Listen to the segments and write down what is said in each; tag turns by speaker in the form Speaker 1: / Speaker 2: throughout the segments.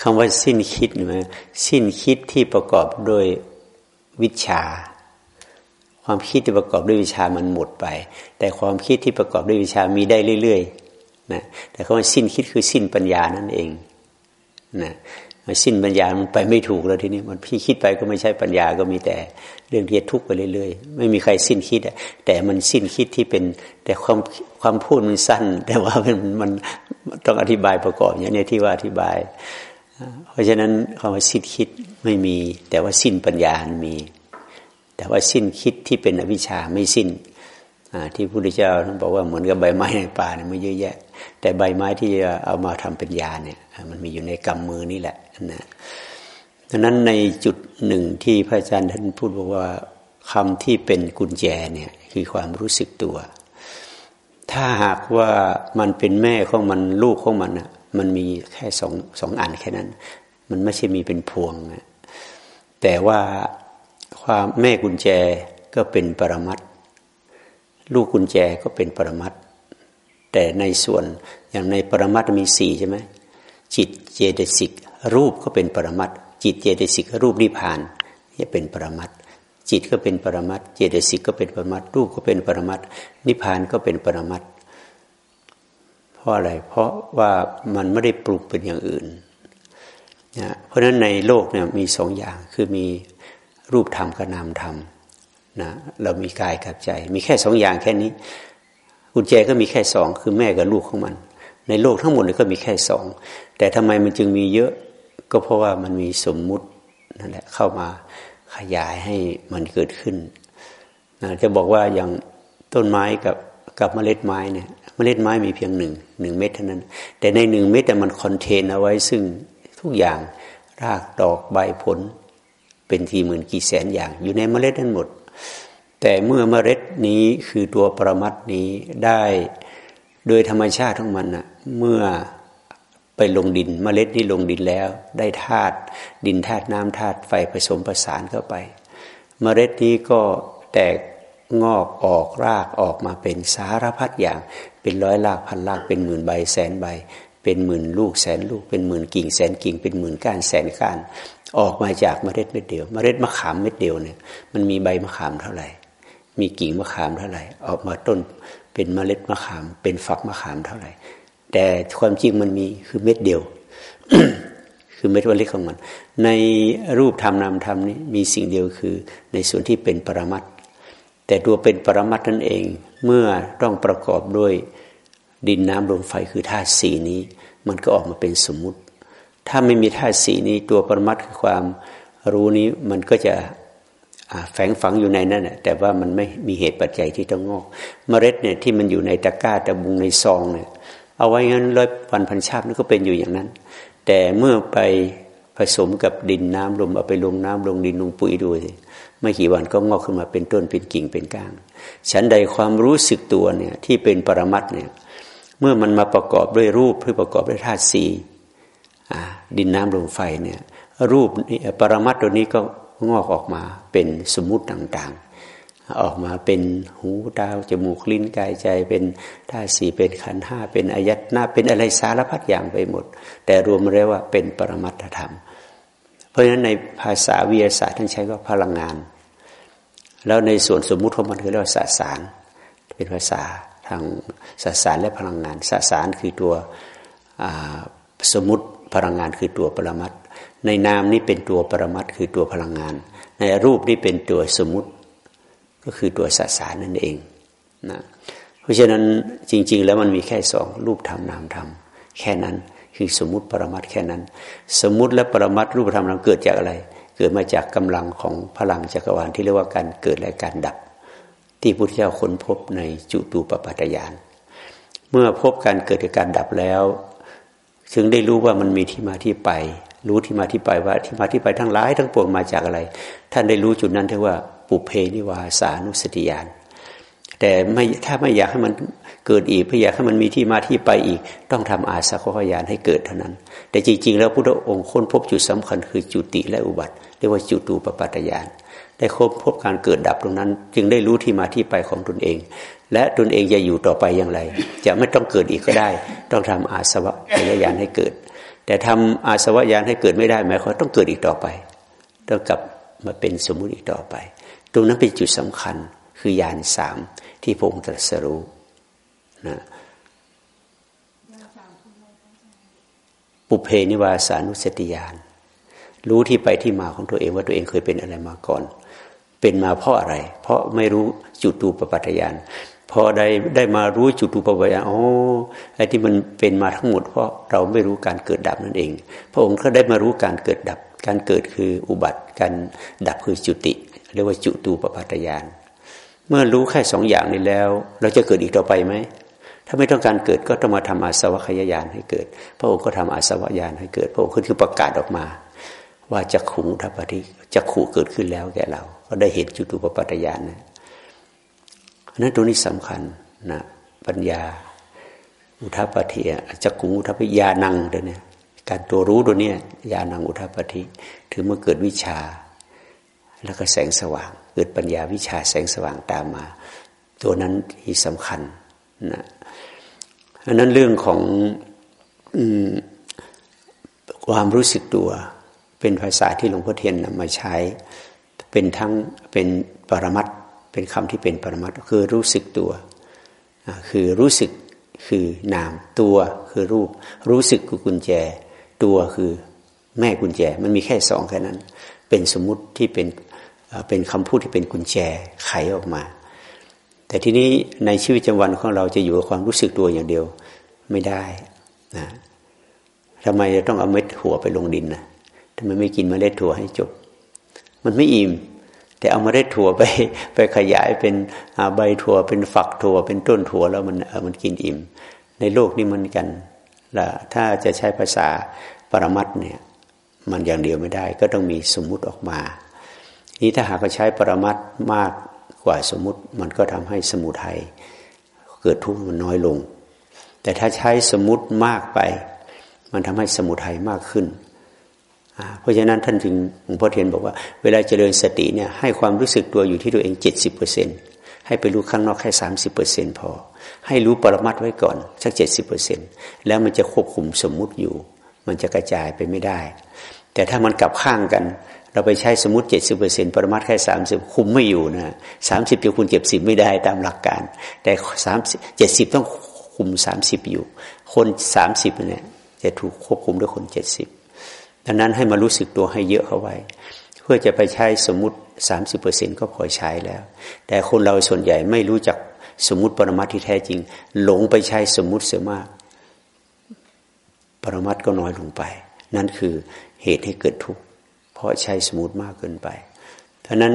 Speaker 1: คำว่าสิ้นคิดหรือสิ้นคิดที่ประกอบด้วยวิชา ความคิดที่ประกอบด้วยวิชามันหมดไป แต่ความคิดที่ประกอบด้วยวิชามีได้เรื่อยๆนะแต่คำว่าสิ้นคิดคือสิ้นปัญญานั่นเองนะสิ้นปัญญามันไปไม่ถูกแล้วทีนี้มันพี่คิดไปก็ไม่ใช่ปัญญาก็มีแต่เรื่องเรียทุกข์ไปเรื่อยๆ ไม่มีใครสิ้นคิดแต่มันสิ้นคิดที่เป็น แต่ความความพูดมันสั้น แต่ว่ามันมันต้องอธิบายประกอบอย่างนี้ที่ว่าอธิบาย เพราะฉะนั้นคำว่าสิ้นคิดไม่มี แต่ว่าสิ้นปัญญามี แต่ว่าสิ้นคิดที่เป็นอวิชชาไม่สิ้นที่พระพุทธเจ้าท่านบอกว่าเหมือนกับใบไม้ในป่าเนี่ยมันเยอะแยะ แต่ใบไม้ที่จะเอามาทำเป็นยาเนี่ยมันมีอยู่ในกำมือนี่แหละนะดังนั้นในจุดหนึ่งที่พระอาจารย์ท่านพูดบอกว่าคำที่เป็นกุญแจเนี่ยคือความรู้สึกตัว ถ้าหากว่ามันเป็นแม่ของมันลูกของมันอะ มันมีแค่สองสองอันแค่นั้น มันไม่ใช่มีเป็นพวงนะแต่ว่าความแม่กุญแจก็เป็นปรมัตลูกกุญแจก็เป็นปรมัตแต่ในส่วนอย่างในปรมัตมีสี่ใช่ไหมจิตเจตสิกรูปก็เป็นปรมัตจิตเจตสิกรูปนิพพานนี่เป็นปรมัตจิตก็เป็นปรมัตเจตสิกก็เป็นปรมัตรูปก็เป็นปรมัตนิพพานก็เป็นปรมัตเพ ราะอะไร เพราะว่ามันไม่ได้ปลูกเป็นอย่างอื่นนะเพราะฉะนั้นในโลกเนี่ยมีสองอย่างคือมีรูปธรรมกับนามธรรมนะเรามีกายกับใจ มีแค่สองอย่างแค่นี้กุญแจก็มีแค่สองคือแม่กับลูกของมัน ในโลกทั้งหมดเลยก็มีแค่สองแต่ทำไมมันจึงมีเยอะก็เพราะว่ามันมีสมมุตินั่นแหละเข้ามาขยายให้มันเกิดขึ้นนะจะบอกว่าอย่างต้นไม้กับกับเมล็ดไม้เนี่ย เมล็ดไม้มีเพียงหนึ่งหนึ่งเม็ดเท่านั้น แต่ในหนึ่งเม็ดแต่มันคอนเทนเอาไว้ซึ่งทุกอย่างรากดอกใบผล เป็นทีหมื่นกี่แสนอย่างอยู่ในเมล็ดนั้นหมด แต่เมื่อเมล็ดนี้คือตัวประมัดนี้ได้โดยธรรมชาติของมันนะเมื่อไปลงดินเมล็ดนี่ลงดินแล้ว ได้ธาตุดินธาตุน้ำธาตุไฟผสมประสานเข้าไป เมล็ดนี้ก็แตกงอกออกรากออกมาเป็นสารพัดอย่าง เป็นร้อยรากพันรากเป็นหมื่นใบแสนใบ เป็นหมื่นลูกแสนลูก เป็นหมื่นกิ่งแสนกิ่ง เป็นหมื่นก้านแสนก้าน ออกมาจากเมล็ดเม็ดเดียว เมล็ดมะขามเม็ดเดียวเนี่ยมันมีใบมะขามเท่าไหร่ มีกิ่งมะขามเท่าไหร่ ออกมาต้นเป็นเมล็ดมะขาม เป็นฝักมะขามเท่าไหร่ แต่ความจริงมันมีคือเม็ดเดียวคือเม็ดวันเล็กของมัน ในรูปธรรมนามธรรมนี้มีสิ่งเดียวคือในส่วนที่เป็นปรมัต แต่ตัวเป็นปรมัตนั่นเอง เมื่อต้องประกอบด้วยดินน้ำลมไฟคือธาตุสีนี้ มันก็ออกมาเป็นสมมุติ ถ้าไม่มีธาตุสีนี้ตัวปรมัตคือความรู้นี้มันก็จะแฝงฝังอยู่ในนั้นแต่ว่ามันไม่มีเหตุปัจจัยที่ต้องงอก เมล็ดเนี่ยที่มันอยู่ในตะกร้าตะบุงในซองเนี่ยเอาไว้งั้นร้อยวันพันชาตินั่นก็เป็นอยู่อย่างนั้น แต่เมื่อไปผสมกับดินน้ำลมเอาไปลงน้ำลงดินลงปุ๋ยดูสิ ไม่กี่วันก็งอกขึ้นมาเป็นต้นเป็นกิ่งเป็นก้างฉันใดความรู้สึกตัวเนี่ยที่เป็นปรมัตเนี่ยเมื่อมันมาประกอบด้วยรูปหรือประกอบด้วยธาตุสี่ดินน้ำลมไฟเนี่ยรูปปรมัตตัวนี้ก็งอกออกมาเป็นสมมุติต่างๆ ออกมาเป็นหูตาจมูกลิ้นกายใจ เป็นท่าสี่เป็นขันห้าเป็นอายัตนาเป็นอะไรสารพัดอย่างไปหมด แต่รวมเรียกว่าเป็นปรมัตธรรม ราะฉะนั้นในภาษาวิทยาศาสตร์ท่านใช้ว่าพลังงาน แล้วในส่วนสมมุติของมันคือเรียกว่าสสาร เป็นภาษาทางสสารและพลังงานสสารคือตัวสมมติพลังงานคือตัวปรมัตในนามนี้เป็นตัวปรมัตคือตัวพลังงาน ในรูปนี้เป็นตัวสมมติก็คือตัวสสารนั่นเองนะเพราะฉะนั้นจริง ๆ แล้วมันมีแค่สองรูปธรรมนามธรรมแค่นั้น คือสมมติปรมัตแค่นั้น สมมติและปรมัตรูปธรรมนาเกิดจากอะไร เกิดมาจากกำลังของพลังจักรวาลที่เรียกว่าการเกิดและการดับ ที่พุทธเจ้าค้นพบในจุตูปปัตยาน เมื่อพบการเกิดกับการดับแล้วถึงได้รู้ว่ามันมีที่มาที่ไป รู้ที่มาที่ไปว่าที่มาที่ไปทั้งหลายทั้งปวงมาจากอะไร ท่านได้รู้จุดนั้นเท่ว่าปุเพนิวาสานุสติยานแต่ไม่ถ้าไม่อยากให้มัน เกิดอีกไม่อยากให้มันมีที่มาที่ไปอีก ต้องทำอาสาขยานให้เกิดเท่านั้น แต่จริง ๆ แล้วพุทธองค์ค้นพบจุดสำคัญคือจุติและอุบัติ เรียกว่าจุตูปปัตยาน ได้ค้นพบการเกิดดับตรงนั้น จึงได้รู้ที่มาที่ไปของตนเอง และตนเองจะอยู่ต่อไปอย่างไร จะไม่ต้องเกิดอีกก็ได้ ต้องทำอาสวะขยานให้เกิด แต่ทำอาสวะยานให้เกิดไม่ได้หมายความต้องเกิดอีกต่อไป ต้องกลับมาเป็นสมมุติอีกต่อไป ตรงนั้นเป็นจุดสำคัญคือยานสามที่พระองค์ตรัสรู้ นะปุเพนิวาสานุสติยานรู้ที่ไปที่มาของตัวเองว่าตัวเองเคยเป็นอะไรมาก่อน เป็นมาเพราะอะไร เพราะไม่รู้จุดตูปปัตยานพอได้ได้มารู้จุดตูปปัตยานอ๋อไอ้ที่มันเป็นมาทั้งหมด เพราะเราไม่รู้การเกิดดับนั่นเอง พระองค์ก็ได้มารู้การเกิดดับ การเกิดคืออุบัติ การดับคือจุติ เรียกว่าจุตูปปัตยานเมื่อรู้แค่สองอย่างนี้แล้ว เราจะเกิดอีกต่อไปไหม ถ้าไม่ต้องการเกิดก็ต้องมาทำอาสวะขยายานให้เกิด พระองค์ก็ทำอาสวะยานให้เกิด พระองค์คือประกาศออกมา ว่าจะขุงทัพปฏิจะขู่เกิดขึ้นแล้วแก่เรา ก็ได้เห็นจุตูปปัตยานนะนั้นตรงนี้สำคัญนะปัญญา อุทัปฏิจะขุงอุทัปยานังเดี๋ยวนี้การตัวรู้ตัวเนี้ยานังอุทัปฏิถือเมื่อเกิดวิชา แล้วก็แสงสว่าง เกิดปัญญาวิชาแสงสว่างตามมา ตัวนั้นที่สำคัญนะ อันนั้นเรื่องของความรู้สึกตัวเป็นภาษาที่หลวงพ่อเทียนนำมาใช้ เป็นทั้งเป็นปรมัตเป็นคำที่เป็นปรมัตคือรู้สึกตัว คือรู้สึกคือนามตัวคือรูป รู้สึกคือกุญแจ ตัวคือแม่กุญแจ มันมีแค่สองแค่นั้น เป็นสมมุติที่เป็นเป็นคำพูดที่เป็นกุญแจไขออกมา แต่ทีนี้ในชีวิตประจำวันของเราจะอยู่กับความรู้สึกตัวอย่างเดียวไม่ได้นะทำไมจะต้องเอาเม็ดถั่วไปลงดินนะทำไมไม่กินเมล็ดถั่วให้จบ มันไม่อิ่ม แต่เอาเมล็ดถั่วไปไปขยายเป็นใบถั่วเป็นฝักถั่ว เป็นต้นถั่วแล้วมันมันกินอิ่ม ในโลกนี้มันกันละถ้าจะใช้ภาษาปรมัตเนี่ยมันอย่างเดียวไม่ได้ ก็ต้องมีสมมุติออกมา นี้ถ้าหากเราใช้ปรมัตมาก ว่าสมมุติมันก็ทำให้สมุทัยเกิดทุกข์มันน้อยลง แต่ถ้าใช้สมมุติมากไป มันทำให้สมุทัยมากขึ้น เพราะฉะนั้นท่านถึงหลวงพ่อเทียนบอกว่าเวลาเจริญสติเนี่ยให้ความรู้สึกตัวอยู่ที่ตัวเองเจ็ดสิบเปอร์เซ็นให้ไปรู้ข้างนอกแค่สามสิบเปอร์เซ็นพอ ให้รู้ปรมัดไว้ก่อนสักเจ็ดสิบเปอร์เซ็นแล้วมันจะควบคุมสมมุติอยู่ มันจะกระจายไปไม่ได้ แต่ถ้ามันกลับข้างกัน เราไปใช้สมมติเจ็ดสิบเปอร์เซ็นต์ปรมาทแค่สามสิบคุมไม่อยู่นะสามสิบจะคุณเจ็บสิบไม่ได้ตามหลักการ แต่สามเจ็ดสิบต้องคุมสามสิบอยู่ คนสามสิบเนี่ยจะถูกควบคุมด้วยคนเจ็ดสิบดังนั้นให้มารู้สึกตัวให้เยอะเข้าไว้ เพื่อจะไปใช้สมมติสามสิบเปอร์เซ็นก็พอใช้แล้ว แต่คนเราส่วนใหญ่ไม่รู้จักสมมติปรมาทที่แท้จริง หลงไปใช้สมมติเสียมาก ปรมัตก็น้อยลงไป นั่นคือเหตุให้เกิดทุกข์ เพราะใช้สมูทมากเกินไปเพราะนั้น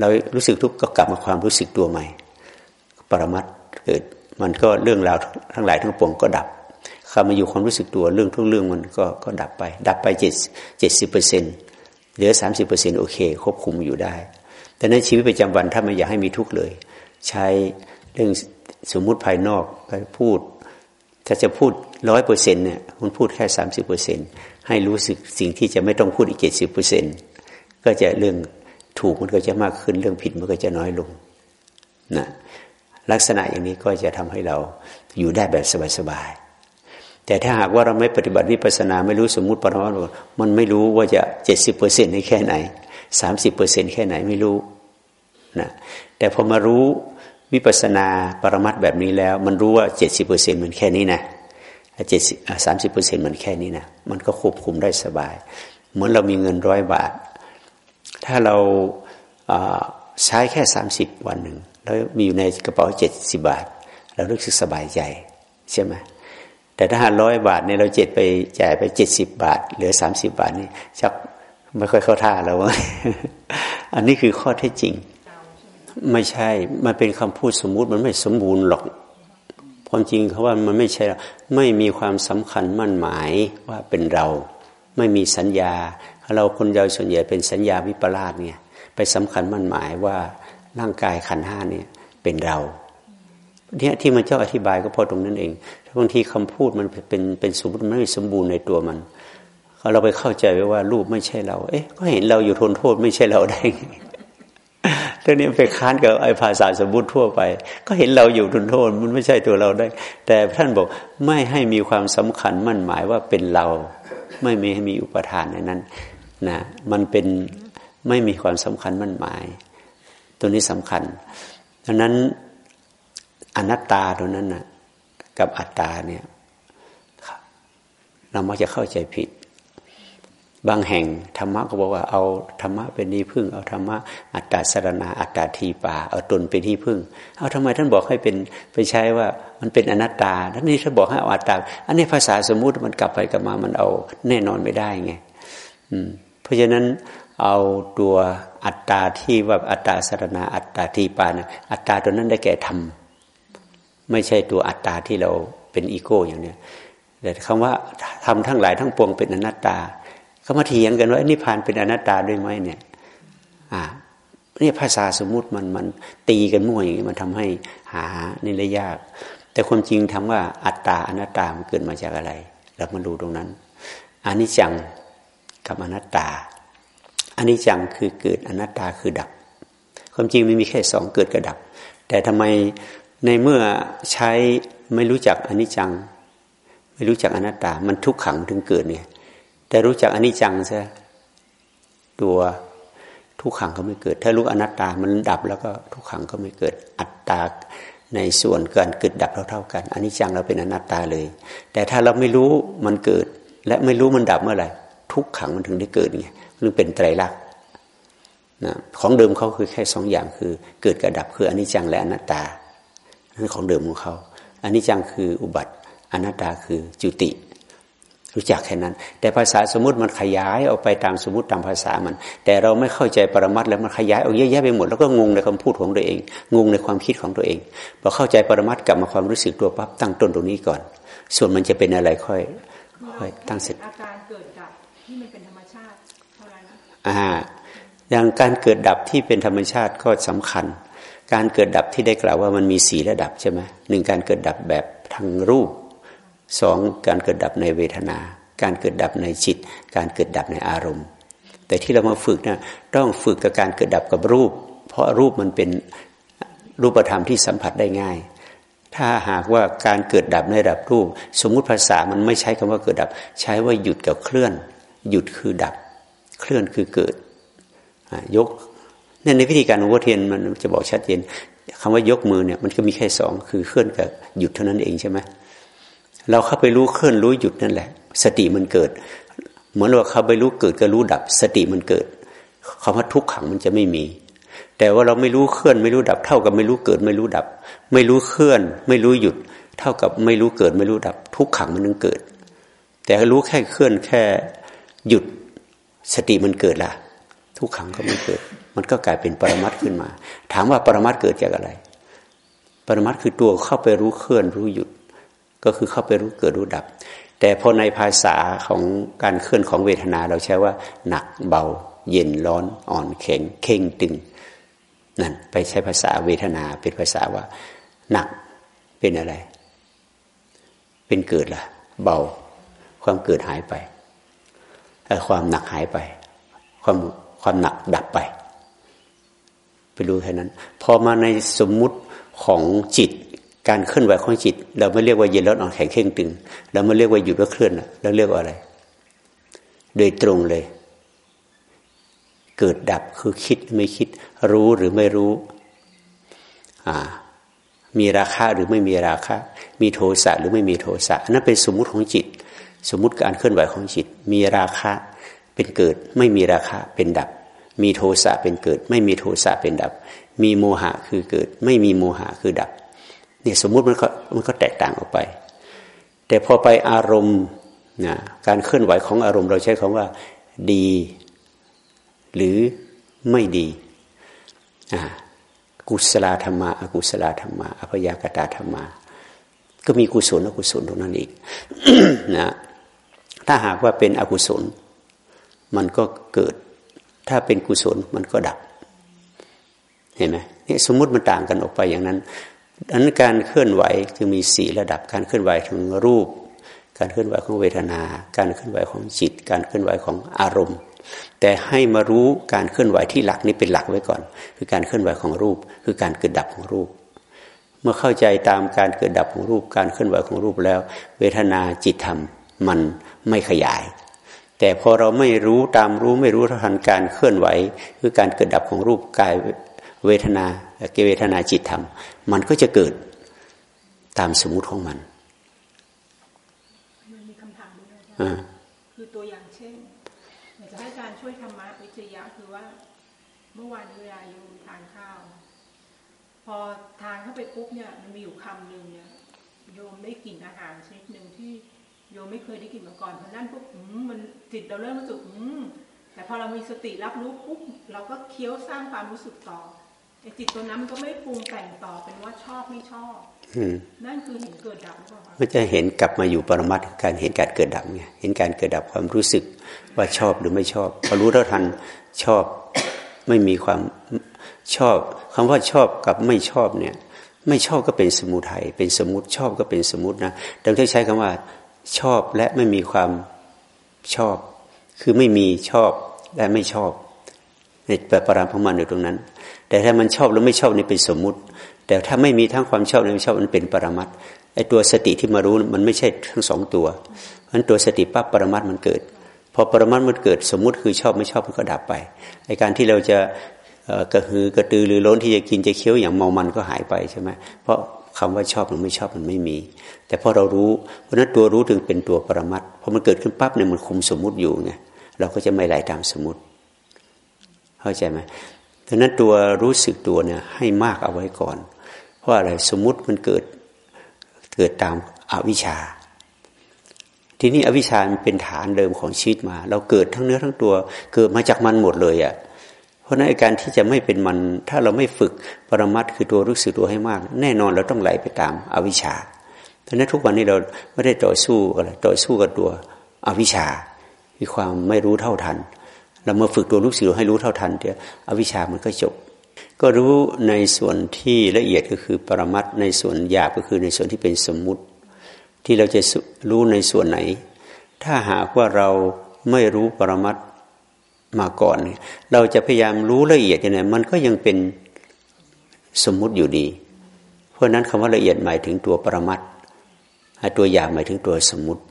Speaker 1: เรารู้สึกทุกข์ก็กลับมาความรู้สึกตัวใหม่ ปรมัตเกิดมันก็เรื่องราวทั้งหลายทั้งปวงก็ดับคำมาอยู่ความรู้สึกตัวเรื่องทุกเรื่องมันก็ก็ดับไป ดับไปเจ็ดเจ็ดสิบเปอร์เซ็นเหลือสามสิบเปอร์เซ็นโอเค ควบคุมอยู่ได้ แต่ในชีวิตประจำวันถ้าไม่อยากให้มีทุกข์เลย ใช้เรื่องสมมุติภายนอกไปพูด ถ้าจะพูดร้อยเปอร์เซ็นเนี่ยคุณพูดแค่สามสิบเปอร์เซ็นต์ ให้รู้สึกสิ่งที่จะไม่ต้องพูดอีกเจ็ดสิบเปอร์เซ็นก็จะเรื่องถูกมันก็จะมากขึ้นเรื่องผิดมันก็จะน้อยลงนะลักษณะอย่างนี้ก็จะทำให้เราอยู่ได้แบบสบายๆแต่ถ้าหากว่าเราไม่ปฏิบัติวิปัสนาไม่รู้สมมุติปรมัตถ์มันไม่รู้ว่าจะเจ็ดสิบเปอร์เซ็นต์ในแค่ไหนสามสิบเปอร์เซ็นแค่ไหนไม่รู้นะแต่พอมารู้วิปัสนาปรมัตแบบนี้แล้ว มันรู้ว่าเจ็ดสิบเปอร์เซ็นมันแค่นี้นะ เจ็ดสามสิบเปอร์เซ็นต์มันแค่นี้นะมันก็ควบคุมได้สบาย เหมือนเรามีเงินร้อยบาท ถ้าเราใช้แค่สามสิบวันหนึ่งแล้วมีอยู่ในกระเป๋าเจ็ดสิบาท เรารู้สึกสบายใจใช่ไหมแต่ถ้าหาร้อยบาทเนี่ยเราเจ็ดไปจ่ายไปเจ็ดสิบบาท เหลือสามสิบาทนี่ชักไม่ค่อยเข้าท่าแล้วอันนี้คือข้อเท็จจริง ไม่ใช่ มันเป็นคำพูดสมมุติมันไม่สมบูรณ์หรอก ความจริงเขาว่ามันไม่ใช่ไม่มีความสำคัญมั่นหมายว่าเป็นเรา ไม่มีสัญญา เราคนเราส่วนใหญ่เป็นสัญญาวิปลาสเนี่ยไปสำคัญมั่นหมายว่าร่างกายขันห้าเนี่ยเป็นเราเนี่ยที่มันเจ้าอธิบายก็พอตรงนั้นเองบางทีคำพูดมันเป็นเป็นสมบูรณ์ไม่สมบูรณ์ในตัวมันเราไปเข้าใจไว้ว่ารูปไม่ใช่เรา เอ๊ะ ก็เห็นเราอยู่ทนโทษไม่ใช่เราได้ เรื่องนี้ไปค้านกับไอ้ภาษาสมบูรณ์ทั่วไป ก็เห็นเราอยู่ทุนโทษมันไม่ใช่ตัวเราได้ แต่ท่านบอกไม่ให้มีความสำคัญมั่นหมายว่าเป็นเรา ไม่มีให้มีอุปทานในนั้นนะมันเป็นไม่มีความสำคัญมั่นหมาย ตัวนี้สำคัญดังนั้นอนัตตาตัวนั้นนะกับอัตตาเนี่ยเรามักจะเข้าใจผิด บางแห่งธรรมะก็บอกว่าเอาธรรมะเป็นที่พึ่ง เอาธรรมะอัตตาสรณาอัตตาทีปาเอาตนเป็นที่พึ่ง เอาทำไมท่านบอกให้เป็นไปใช้ว่ามันเป็นอนัตตาท่านนี้ท่านบอกให้เอาอัตตา อันนี้ภาษาสมมุติมันกลับไปกลับมามันเอาแน่นอนไม่ได้ไงเพราะฉะนั้นเอาตัวอัตตาที่ว่าอัตตาสรณาอัตตาทีปานะอัตตาตัวนั้นได้แก่ธรรมไม่ใช่ตัวอัตตาที่เราเป็นอีโก้อย่างเนี้ยแต่คำว่าทำทั้งหลายทั้งปวงเป็นอนัตตา เขามาเถียงกันว่านิพพานเป็นอนัตตาด้วยไหมเนี่ย อ่าเนี่ยภาษาสมมุติมันมันตีกันมั่วอย่างนี้มันทำให้หานี่ยยาก แต่ความจริงทำว่าอัตตาอนัตตามันเกิดมาจากอะไร เรามาดูตรงนั้นอนิจจังกับอนัตตาอนิจจังคือเกิดอนัตตาคือดับ ความจริงมันมีแค่สองเกิดกับดับ แต่ทำไมในเมื่อใช้ไม่รู้จักอนิจจัง ไม่รู้จักอนัตตา มันทุกขังถึงเกิดเนี่ย แต่รู้จักอนิจจังซะตัวทุกขังก็ไม่เกิด ถ้ารู้อนัตตามันดับแล้วก็ทุกขังก็ไม่เกิดอัตตาในส่วนเการเกิดดับเท่าๆกันอนิจจังเราเป็นอนัตตาเลย แต่ถ้าเราไม่รู้มันเกิด และไม่รู้มันดับเมื่อไหร่ทุกขังมันถึงได้เกิดไงหรือเป็นไตรลักษณ์นะของเดิมเขาคือแค่สองอย่างคือ เกิดกับดับคืออนิจจังและอนัตตานั่นของเดิมของเขาอนิจจังคืออุบัติอนัตตาคือจุติ รู้จักแค่นั้น แต่ภาษาสมมติมันขยายออกไปตามสมมติตามภาษามัน แต่เราไม่เข้าใจปรมัตแล้วมันขยายออกเยอะแยะไปหมดแล้วก็งงในคำพูดของตัวเอง งงในความคิดของตัวเองพอเข้าใจปรมัตกลับมาความรู้สึกตัวปั๊บตั้งต้นตรงนี้ก่อน ส่วนมันจะเป็นอะไรค่อยค่อยตั้งเสร็จ
Speaker 2: อาการเกิดดับที่มันเป็นธรรมชาติเท่านั้น
Speaker 1: อ่าอย่างการเกิดดับที่เป็นธรรมชาติก็สำคัญ การเกิดดับที่ได้กล่าวว่ามันมีสีระดับใช่ไหมหนึ่งการเกิดดับแบบทางรูป สองการเกิดดับในเวทนา การเกิดดับในจิต การเกิดดับในอารมณ์ แต่ที่เรามาฝึกนะต้องฝึกกับการเกิดดับกับรูป เพราะรูปมันเป็นรูปธรรมที่สัมผัสได้ง่าย ถ้าหากว่าการเกิดดับในระดับรูป สมมุติภาษามันไม่ใช้คำว่าเกิดดับ ใช้ว่าหยุดกับเคลื่อน หยุดคือดับ เคลื่อนคือเกิดยกนี่ในวิธีการหลวงพ่อเทียนมันจะบอกชัดเจนคำว่ายกมือเนี่ยมันก็มีแค่สองคือเคลื่อนกับหยุดเท่านั้นเองใช่ไหม เราเข้าไปรู้เคลื่อนรู้หยุดนั่นแหละ สติมันเกิด เหมือนว่าเข้าไปรู้เกิดก็รู้ดับ สติมันเกิดคำว่าทุกขังมันจะไม่มี แต่ว่าเราไม่รู้เคลื่อนไม่รู้ดับ เท่ากับไม่รู้เกิดไม่รู้ดับ ไม่รู้เคลื่อน ไม่รู้หยุด เท่ากับไม่รู้เกิดไม่รู้ดับ ทุกขังมันนึงเกิด แต่รู้แค่เคลื่อนแค่หยุดสติมันเกิดละทุกขังก็ไม่เกิด มันก็กลายเป็นปรมัตขึ้นมา ถามว่าปรมัตเกิดจากอะไร ปรมัตคือตัวเข้าไปรู้เคลื่อนรู้หยุด ก็คือเข้าไปรู้เกิดรู้ดับ แต่พอในภาษาของการเคลื่อนของเวทนาเราใช้ว่า หนักเบา เย็นร้อนอ่อนแข็งเข่งตึงนั่นไปใช้ภาษาเวทนาเป็นภาษาว่า หนักเป็นอะไร เป็นเกิดละ่ะ เบา ความเกิดหายไปความหนักหายไป ความความหนักดับไป ไปรู้แค่นั้น พอมาในสมมุติของจิต การเคลื่อนไหวของจิต เราไม่เรียกว่าเย็นร้อนอ่อนแข็งเข่งตึง เราไม่เรียกว่าหยุดว่าเคลื่อนเราเรียกว่าอะไร โดยตรงเลย เกิดดับคือคิดไม่คิด รู้หรือไม่รู้ อ่า มีราคาหรือไม่มีราคามีโทสะหรือไม่มีโทสะนั่นเป็นสมมุติของจิต สมมุติการเคลื่อนไหวของจิต มีราคาเป็นเกิด ไม่มีราคาเป็นดับ มีโทสะเป็นเกิด ไม่มีโทสะเป็นดับ มีโมหะคือเกิด ไม่มีโมหะคือดับ เนี่ยสมมุติมันก็มันก็แตกต่างออกไป แต่พอไปอารมณ์นะการเคลื่อนไหวของอารมณ์เราใช้คำว่า ดี หรือไม่ดีกุศลธรรมะอกุศลธรรมะอภยากตาธรรมะก็มีกุศลอกุศลตรงนั้นอีกนะถ้าหากว่าเป็นอกุศล มันก็เกิด ถ้าเป็นกุศลมันก็ดับ เห็นไหมนี่สมมุติมันต่างกันออกไปอย่างนั้น ดังนั้นการเคลื่อนไหวจึงมีสี่ระดับการเคลื่อนไหวของรูป การเคลื่อนไหวของเวทนา การเคลื่อนไหวของจิต การเคลื่อนไหวของอารมณ์ แต่ให้มารู้การเคลื่อนไหวที่หลักนี่เป็นหลักไว้ก่อน คือการเคลื่อนไหวของรูป คือการเกิดดับของรูป เมื่อเข้าใจตามการเกิดดับของรูป การเคลื่อนไหวของรูปแล้ว เวทนาจิตธรรมมันไม่ขยาย แต่พอเราไม่รู้ตามรู้ไม่รู้ทันการเคลื่อนไหว คือการเกิดดับของรูปกาย เวทนาเกเวทนาจิตธรรม มันก็จะเกิดตามสมมุติของมัน
Speaker 2: มันมีคำถามด้วยนะ
Speaker 1: อ่า
Speaker 2: คือตัวอย่างเช่นอยากจะให้อาจารย์ช่วยธรรมะวิจยะคือว่า เมื่อวานเวลาโยมทานข้าว พอทานเข้าไปปุ๊บเนี่ยมันมีอยู่คำหนึ่งเนี่ยโยมได้กลิ่นอาหารชนิดหนึ่งที่โยมไม่เคยได้กลิ่นมาก่อนพอนั่นปุ๊บอืมมันจิตเราเริ่มรู้สึกอืมแต่พอเรามีสติรับรู้ปุ๊บเราก็เคี้ยวสร้างความรู้สึกต่อไอ้ จิตตัวนั้นมันก็ไม่ปรุงแต่งต่อเป็นว่าชอบไม่ชอบ
Speaker 1: อืม
Speaker 2: นั่นคือเห็นเกิดดับหรือเปล่าคะ
Speaker 1: ก็จะเห็นกลับมาอยู่ปรมัตถ์การเห็นการเกิดดับไงเห็นการเกิดดับความรู้สึกว่าชอบหรือไม่ชอบพอรู้เท่าทันชอบไม่มีความชอบคำว่าชอบกับไม่ชอบเนี่ย ไม่ชอบก็เป็นสมุทัยเป็นสมมติชอบก็เป็นสมมตินะดังที่ใช้คำว่าชอบและไม่มีความชอบ คือไม่มีชอบและไม่ชอบ ในปรามของมันอยู่ตรงนั้น แต่ถ้ามันชอบหรือไม่ชอบนี่เป็นสมมุติ แต่ถ้าไม่มีทั้งความชอบและไม่ชอบมันเป็นปรมัตไอ้ตัวสติที่มารู้มันไม่ใช่ทั้งสองตัวเพราะตัวสติปั๊บปรมัตมันเกิด พอปรมัตมันเกิดสมมุติคือชอบไม่ชอบมันก็ดับไปไอ้การที่เราจะกระหือกระตือรือร้นที่จะกินจะเคี้ยวอย่างเมามันก็หายไปใช่ไหมเพราะคำว่าชอบหรือไม่ชอบมันไม่มี แต่พอเรารู้เพราะนั้นตัวรู้ถึงเป็นตัวปรมัตถ์พอมันเกิดขึ้นปั๊บเนี่ยมันคุมสมมุติอยู่ไงเราก็จะไม่ไหลตามสมมติ เข้าใจไหมดังนั้นตัวรู้สึกตัวเนี่ยให้มากเอาไว้ก่อน เพราะอะไรสมมุติมันเกิดเกิดตามอาวิชชา ทีนี้อวิชชามันเป็นฐานเดิมของชีวิตมา เราเกิดทั้งเนื้อทั้งตัวเกิดมาจากมันหมดเลยอะ่ะเพราะนั้นการที่จะไม่เป็นมัน ถ้าเราไม่ฝึกปรมัตคือตัวรู้สึกตัวให้มาก แน่นอนเราต้องไหลไปตามอาวิชชาเพราะนั้นทุกวันนี้เราไม่ได้ต่อสู้อะไรต่อสู้กับตัวอวิชชาคือความไม่รู้เท่าทัน เรามาฝึกตัวรู้สึกให้รู้เท่าทันเดี๋ยวอวิชามันก็จบ ก็รู้ในส่วนที่ละเอียดก็คือปรมัตถ์ในส่วนหยาบก็คือในส่วนที่เป็นสมมุติ ที่เราจะรู้ในส่วนไหน ถ้าหากว่าเราไม่รู้ปรมัตถ์มาก่อน เราจะพยายามรู้ละเอียดยังไงมันก็ยังเป็นสมมุติอยู่ดี เพราะนั้นคำว่าละเอียดหมายถึงตัวปรมัตถ์ตัวหยาบหมายถึงตัวสมมุติ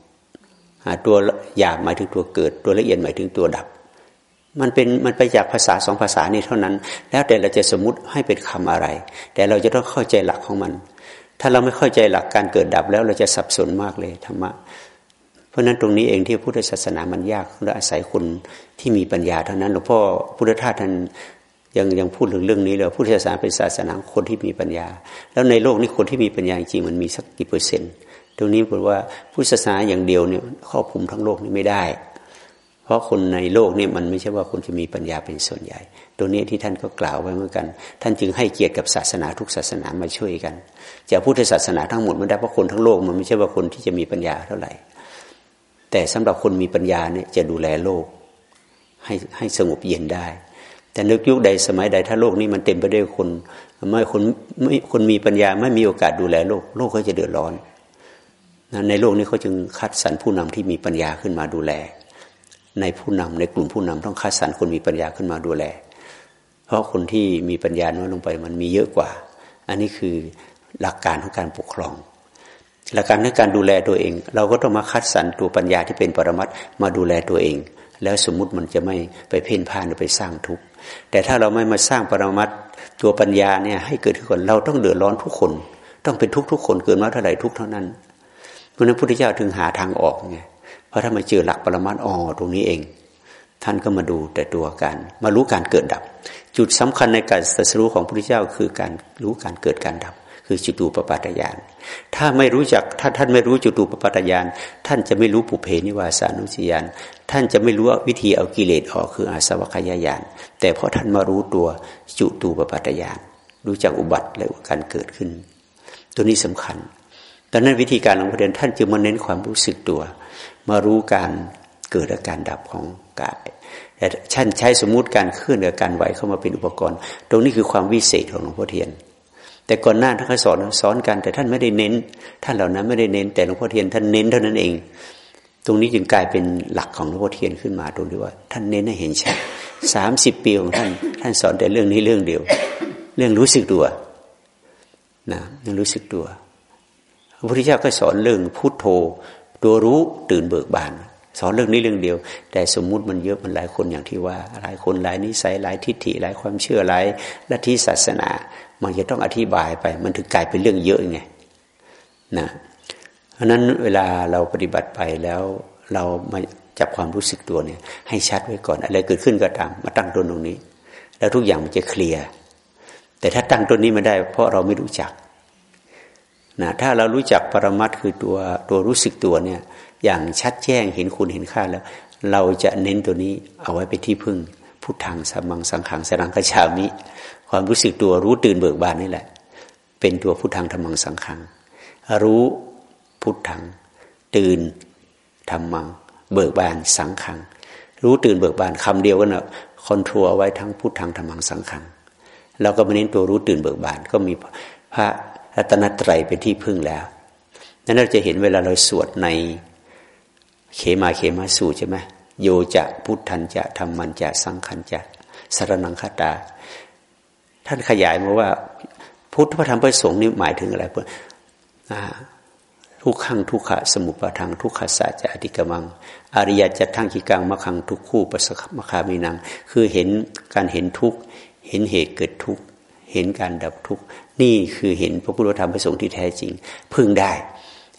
Speaker 1: ตัวหยาบหมายถึงตัวเกิด ตัวละเอียดหมายถึงตัวดับ มันเป็นมันไปจากภาษาสองภาษานี้เท่านั้น แล้วแต่เราจะสมมุติให้เป็นคำอะไร แต่เราจะต้องเข้าใจหลักของมัน ถ้าเราไม่เข้าใจหลักการเกิดดับแล้วเราจะสับสนมากเลยธรรมะเพราะนั้นตรงนี้เองที่พุทธศาสนามันยากเราอาศัยคนที่มีปัญญาเท่านั้นหลวงพ่อพุทธทาสท่านยังยังพูดถึงเรื่องนี้เลยพุทธศาสนาเป็นศาสนาคนที่มีปัญญา แล้วในโลกนี้คนที่มีปัญญาจริงมันมีสักกี่เปอร์เซ็นต์ ตรงนี้บอกว่าพุทธศาสนาอย่างเดียวเนี่ยครอบคลุมทั้งโลกนี้ไม่ได้ ราะคนในโลกนี่มันไม่ใช่ว่าคนจะมีปัญญาเป็นส่วนใหญ่ตรงนี้ที่ท่านก็กล่าวไว้เหมือนกัน ท่านจึงให้เกียรติกับศาสนาทุกศาสนามาช่วยกันจะพุทธศาสนาทั้งหมดไม่ได้เพราะคนทั้งโลกมันไม่ใช่ว่าคนที่จะมีปัญญาเท่าไหร่ แต่สำหรับคนมีปัญญาเนี่ยจะดูแลโลกให้ให้สงบเย็นได้ แต่นึกยุคใดสมัยใดถ้าโลกนี้มันเต็มไปด้วยคนไม่คนไม่คนมีปัญญาไม่มีโอกาสดูแลโลก โลกก็จะเดือดร้อนในโลกนี้เขาจึงคัดสรรผู้นำที่มีปัญญาขึ้นมาดูแล ในผู้นำในกลุ่มผู้นำต้องคัดสรรคนมีปัญญาขึ้นมาดูแล เพราะคนที่มีปัญญาน้อยลงไปมันมีเยอะกว่า อันนี้คือหลักการของการปกครองหลักการในการดูแลตัวเอง เราก็ต้องมาคัดสรรตัวปัญญาที่เป็นปรมัตมาดูแลตัวเอง แล้วสมมุติมันจะไม่ไปเพ่นพ่านหรือไปสร้างทุกข์แต่ถ้าเราไม่มาสร้างปรมัตตัวปัญญาเนี่ยให้เกิดขึ้นก่อนเราต้องเดือดร้อนทุกคน ต้องเป็นทุกทุกคนเกินมาเท่าไหร่ทุกเท่านั้นเพราะนั้นพระพุทธเจ้าถึงหาทางออกไง เพราะถ้ามาเจอหลักปรมัตอ๋อตรงนี้เอง ท่านก็มาดูแต่ตัวการมารู้การเกิดดับ จุดสำคัญในการสัสรู้ของพระพุทธเจ้า คือการรู้การเกิดการดับ คือจุตูปปาตยาน ถ้าไม่รู้จักถ้าท่านไม่รู้จุตูปปาตยาน ท่านจะไม่รู้ปุเพนิวาสานุสยาน ท่านจะไม่รู้วิธีเอากิเลสออกคืออาสวัคยายาน แต่เพราะท่านมารู้ตัวจุตูปปาตยาน รู้จักอุบัติและการเกิดขึ้น ตัวนี้สำคัญดังนั้นวิธีการของพระเดนท่านจึงมาเน้นความรู้สึกตัว มารู้การเกิดและการดับของกายแต่ท่านใช้สมมุติการเคลื่อนกับการไหวเข้ามาเป็นอุปกรณ์ ตรงนี้คือความวิเศษของหลวงพ่อเทียน แต่ก่อนหน้าท่านเคยสอนสอนกัน แต่ท่านไม่ได้เน้น ท่านเหล่านั้นไม่ได้เน้น แต่หลวงพ่อเทียนท่านเน้นเท่านั้นเอง ตรงนี้จึงกลายเป็นหลักของหลวงพ่อเทียนขึ้นมาตรงที่ว่า ท่านเน้นให้เห็นชัดสามสิบปีของท่าน ท่านสอนแต่เรื่องนี้เรื่องเดียว เรื่องรู้สึกตัวนะเรื่องรู้สึกตัวพระพุทธเจ้าก็สอนเรื่องพุทโธ ตัวรู้ตื่นเบิกบาน สอนเรื่องนี้เรื่องเดียว แต่สมมุติมันเยอะมันหลายคนอย่างที่ว่า หลายคนหลายนิสัยหลายทิฏฐิหลายความเชื่อหลายลัทธิศาสนา มันจะต้องอธิบายไป มันถึงกลายเป็นเรื่องเยอะไงนะเพราะนั้นเวลาเราปฏิบัติไปแล้วเรามาจับความรู้สึกตัวเนี่ย ให้ชัดไว้ก่อน อะไรเกิดขึ้นก็ตาม มาตั้งต้นตรงนี้ แล้วทุกอย่างมันจะเคลียร์แต่ถ้าตั้งต้นนี้ไมาได้ เพราะเราไม่รู้จัก นะถ้าเรารู้จักปรมัตคือตัวตัวรู้สึกตัวเนี่ยอย่างชัดแจ้งเห็นคุณเห็นค่าแล้ว เราจะเน้นตัวนี้เอาไว้ไปที่พึ่งพุทธังสมังสังขังสรังกชามิ ความรู้สึกตัวรู้ตื่นเบิกบานนี่แหละ เป็นตัวพุทธังธรรมังสังขัง รู้พุทธัง ตื่นธรรมัง เบิกบานสังขัง รู้ตื่นเบิกบานคำเดียวกันนะคอนโทรลไว้ทั้งพุทธังธรรมังสังขังเราก็มาเน้นตัวรู้ตื่นเบิกบานก็มีพระ รัตนตรัยเป็นที่พึ่งแล้วนั้นเราจะเห็นเวลาเราสวดในเขมาเขมาสูใช่ไหมโยจะพุทธันจะธรรมันจะสังขันจะสารนังคตา ท่านขยายมาว่า พุทธพระธรรมพระสงฆ์นี่หมายถึงอะไรเพื่อทุกขังทุกขะสมุปทางทุกขะสัจจะอธิกมัง อริยจะทั้งกิกังมะขังทุกคู่ปัสสะมคามีนัง คือเห็นการเห็นทุกเห็นเหตุเกิดทุก เห็นการดับทุกข์นี่คือเห็นพระพุทธธรรมประสงค์ที่แท้จริง พึ่งได้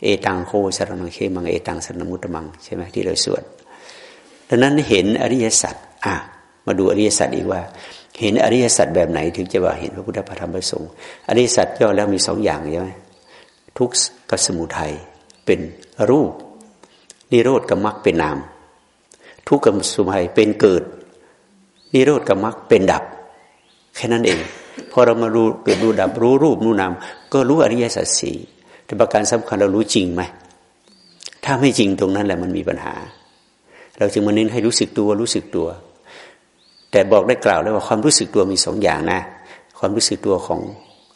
Speaker 1: เอตังโคสรนังเคมังเอตังสนมุตมังใช่ไหมที่เราสวดดังนั้นเห็นอริยสัจอะมาดูอริยสัจอีกว่า เห็นอริยสัจแบบไหนถึงจะว่าเห็นพระพุทธธรรมประสงค์อริยสัจย่อแล้วมีสองอย่างใช่ไหมทุกข์กับสมุทัยเป็นรูปนิโรธกับมรรคเป็นนาม ทุกข์กับสมุทัยเป็นเกิดนิโรธกับมรรคเป็นดับ แค่นั้นเอง พอเรามารู้เกิดรู้ดับรู้รูปรู้นามก็รู้อริยสัจสี่แต่ประการสำคัญเรารู้จริงไหมถ้าไม่จริงตรงนั้นแหละมันมีปัญหา เราจึงมาเน้นให้รู้สึกตัวรู้สึกตัว แต่บอกได้กล่าวแล้วว่าความรู้สึกตัวมีสองอย่างนะ ความรู้สึกตัวของ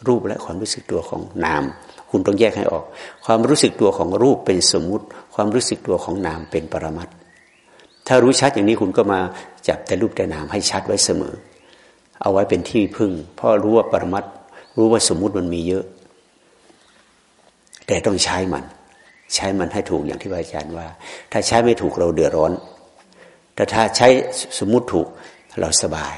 Speaker 1: รูปและความรู้สึกตัวของนาม คุณต้องแยกให้ออก ความรู้สึกตัวของรูปเป็นสมมุติ ความรู้สึกตัวของนามเป็นปรมัตถ้ารู้ชัดอย่างนี้คุณก็มาจับแต่รูปแต่นามให้ชัดไว้เสมอ เอาไว้เป็นที่พึ่ง เพราะรู้ว่าปรมัตรู้ว่าสมมุติมันมีเยอะ แต่ต้องใช้มัน ใช้มันให้ถูกอย่างที่อาจารย์ว่า ถ้าใช้ไม่ถูกเราเดือดร้อน แต่ถ้าใช้สมมุติถูกเราสบาย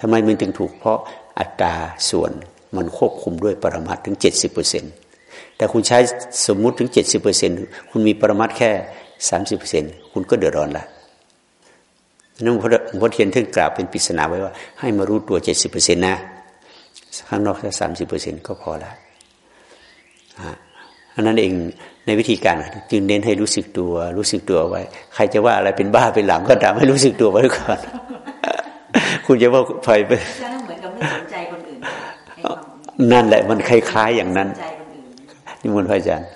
Speaker 1: ทำไมมันถึงถูก เพราะอัตราส่วนมันควบคุมด้วยปรมัตถึงเจ็ดสิบเปอร์เซ็นแต่คุณใช้สมมุติถึงเจ็ดสิบเปอร์เซ็นคุณมีปรมัตแค่สามสิบเปอร์เซ็นคุณก็เดือดร้อนละ นั่นพระพระเทียนท่านกล่าวเป็นปริศนาไว้ว่า ให้มารู้ตัวเจ็ดสิบเปอร์เซ็นต์นะข้างนอกแค่สามสิบเปอร์เซ็นก็พอละอันนั้นเองในวิธีการจึงเน้นให้รู้สึกตัว รู้สึกตัวไว้ ใครจะว่าอะไรเป็นบ้าเป็นหลังก็ตามให้รู้สึกตัวไว้ก่อนคุณจะว่า
Speaker 3: ไฟไปเหมือนกับไม่สนใจคนอื่น
Speaker 1: นั่นแหละมันคล้ายๆอย่างนั้นนี่มันพระอาจารย์
Speaker 2: ส